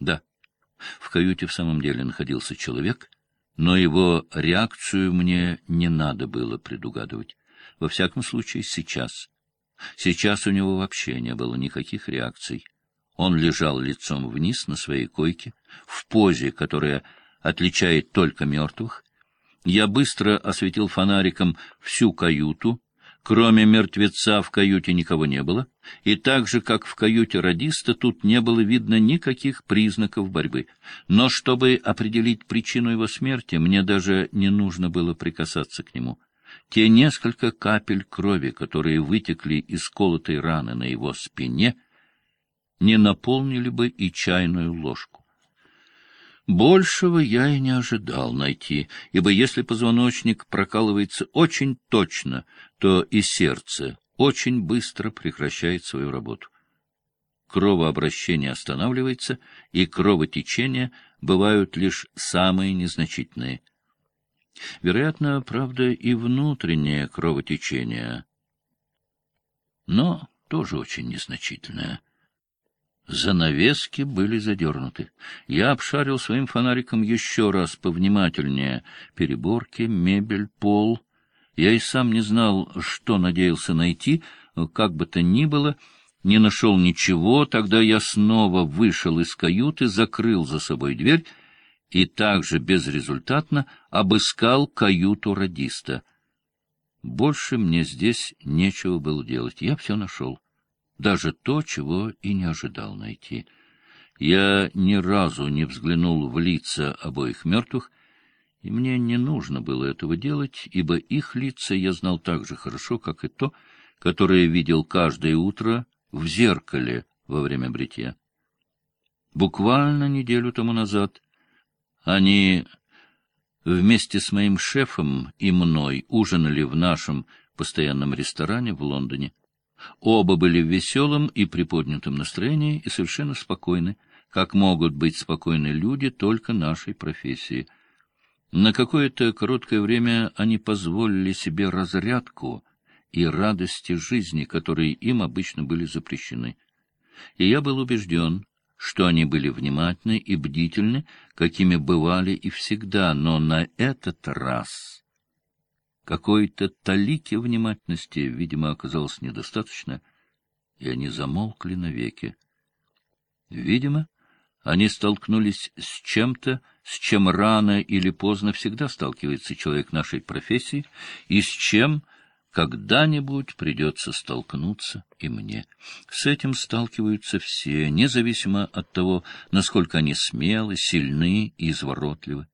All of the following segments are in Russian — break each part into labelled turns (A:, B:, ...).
A: Да, в каюте в самом деле находился человек, но его реакцию мне не надо было предугадывать. Во всяком случае, сейчас. Сейчас у него вообще не было никаких реакций. Он лежал лицом вниз на своей койке, в позе, которая отличает только мертвых. Я быстро осветил фонариком всю каюту, Кроме мертвеца в каюте никого не было, и так же, как в каюте радиста, тут не было видно никаких признаков борьбы. Но чтобы определить причину его смерти, мне даже не нужно было прикасаться к нему. Те несколько капель крови, которые вытекли из колотой раны на его спине, не наполнили бы и чайную ложку. Большего я и не ожидал найти, ибо если позвоночник прокалывается очень точно, то и сердце очень быстро прекращает свою работу. Кровообращение останавливается, и кровотечения бывают лишь самые незначительные. Вероятно, правда, и внутреннее кровотечение, но тоже очень незначительное. Занавески были задернуты. Я обшарил своим фонариком еще раз повнимательнее. Переборки, мебель, пол. Я и сам не знал, что надеялся найти, как бы то ни было. Не нашел ничего, тогда я снова вышел из каюты, закрыл за собой дверь и также безрезультатно обыскал каюту радиста. Больше мне здесь нечего было делать. Я все нашел даже то, чего и не ожидал найти. Я ни разу не взглянул в лица обоих мертвых, и мне не нужно было этого делать, ибо их лица я знал так же хорошо, как и то, которое видел каждое утро в зеркале во время бритья. Буквально неделю тому назад они вместе с моим шефом и мной ужинали в нашем постоянном ресторане в Лондоне. Оба были в веселом и приподнятом настроении и совершенно спокойны, как могут быть спокойны люди только нашей профессии. На какое-то короткое время они позволили себе разрядку и радости жизни, которые им обычно были запрещены. И я был убежден, что они были внимательны и бдительны, какими бывали и всегда, но на этот раз какой-то талики внимательности, видимо, оказалось недостаточно, и они замолкли навеки. Видимо, они столкнулись с чем-то, с чем рано или поздно всегда сталкивается человек нашей профессии, и с чем когда-нибудь придется столкнуться и мне. С этим сталкиваются все, независимо от того, насколько они смелы, сильны и изворотливы.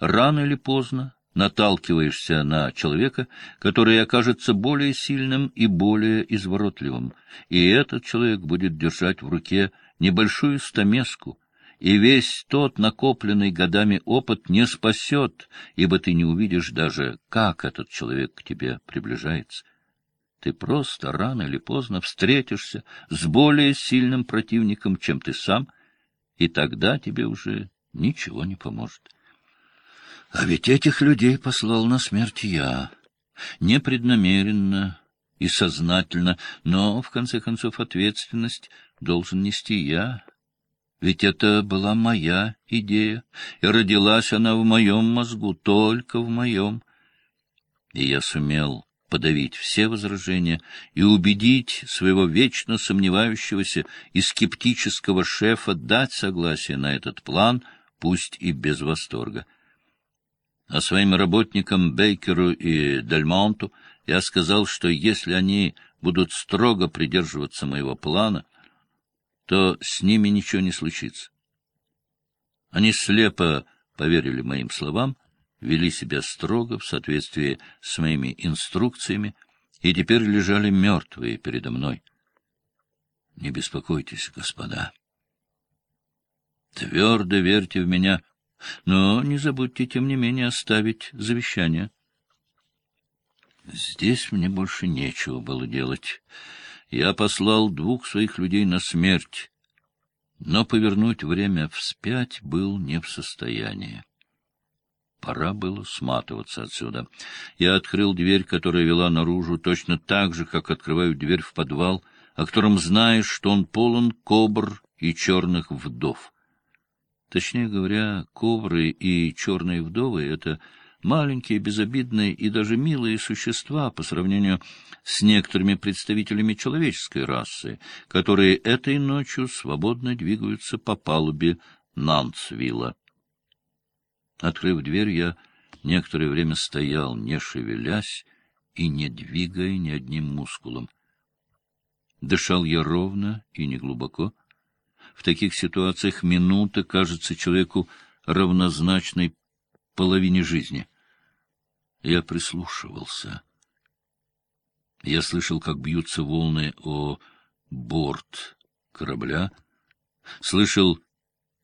A: Рано или поздно наталкиваешься на человека, который окажется более сильным и более изворотливым, и этот человек будет держать в руке небольшую стамеску, и весь тот накопленный годами опыт не спасет, ибо ты не увидишь даже, как этот человек к тебе приближается. Ты просто рано или поздно встретишься с более сильным противником, чем ты сам, и тогда тебе уже ничего не поможет. А ведь этих людей послал на смерть я. Непреднамеренно и сознательно, но, в конце концов, ответственность должен нести я. Ведь это была моя идея, и родилась она в моем мозгу, только в моем. И я сумел подавить все возражения и убедить своего вечно сомневающегося и скептического шефа дать согласие на этот план, пусть и без восторга. А своим работникам Бейкеру и Дельмонту я сказал, что если они будут строго придерживаться моего плана, то с ними ничего не случится. Они слепо поверили моим словам, вели себя строго в соответствии с моими инструкциями и теперь лежали мертвые передо мной. Не беспокойтесь, господа. Твердо верьте в меня — но не забудьте, тем не менее, оставить завещание. Здесь мне больше нечего было делать. Я послал двух своих людей на смерть, но повернуть время вспять был не в состоянии. Пора было сматываться отсюда. Я открыл дверь, которая вела наружу, точно так же, как открывают дверь в подвал, о котором знаешь, что он полон кобр и черных вдов. Точнее говоря, ковры и черные вдовы — это маленькие, безобидные и даже милые существа по сравнению с некоторыми представителями человеческой расы, которые этой ночью свободно двигаются по палубе Нанцвилла. Открыв дверь, я некоторое время стоял, не шевелясь и не двигая ни одним мускулом. Дышал я ровно и неглубоко. В таких ситуациях минута кажется человеку равнозначной половине жизни. Я прислушивался. Я слышал, как бьются волны о борт корабля, слышал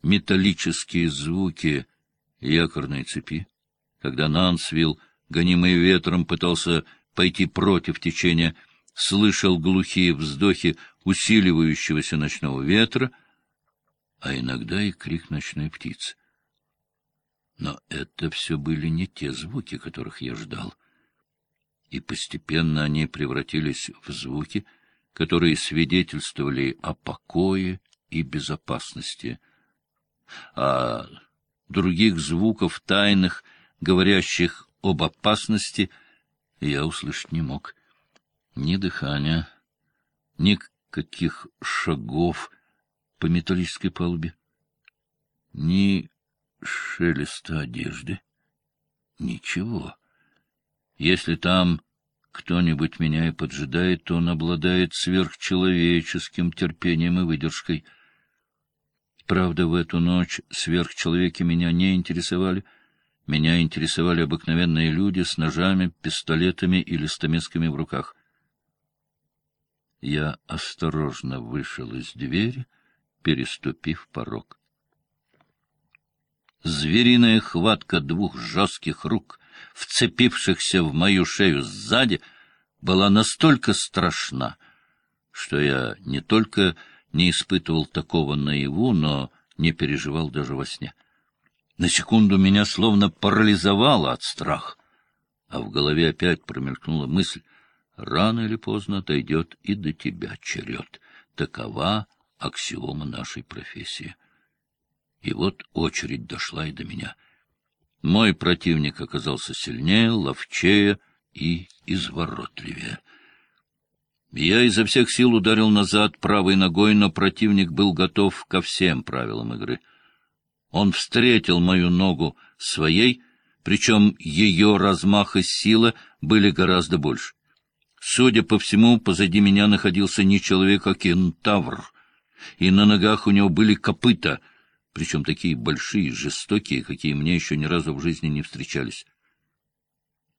A: металлические звуки якорной цепи, когда Нансвилл, гонимый ветром, пытался пойти против течения, слышал глухие вздохи усиливающегося ночного ветра, а иногда и крик ночной птицы. Но это все были не те звуки, которых я ждал. И постепенно они превратились в звуки, которые свидетельствовали о покое и безопасности. А других звуков тайных, говорящих об опасности, я услышать не мог. Ни дыхания, ни каких шагов по металлической палубе, ни шелеста одежды. Ничего. Если там кто-нибудь меня и поджидает, то он обладает сверхчеловеческим терпением и выдержкой. Правда, в эту ночь сверхчеловеки меня не интересовали. Меня интересовали обыкновенные люди с ножами, пистолетами и листомесками в руках. Я осторожно вышел из двери, переступив порог. Звериная хватка двух жестких рук, вцепившихся в мою шею сзади, была настолько страшна, что я не только не испытывал такого наяву, но не переживал даже во сне. На секунду меня словно парализовало от страха, а в голове опять промелькнула мысль, рано или поздно дойдет и до тебя черед. Такова аксиома нашей профессии. И вот очередь дошла и до меня. Мой противник оказался сильнее, ловчее и изворотливее. Я изо всех сил ударил назад правой ногой, но противник был готов ко всем правилам игры. Он встретил мою ногу своей, причем ее размах и сила были гораздо больше. Судя по всему, позади меня находился не человек, а кентавр, и на ногах у него были копыта — причем такие большие, жестокие, какие мне еще ни разу в жизни не встречались.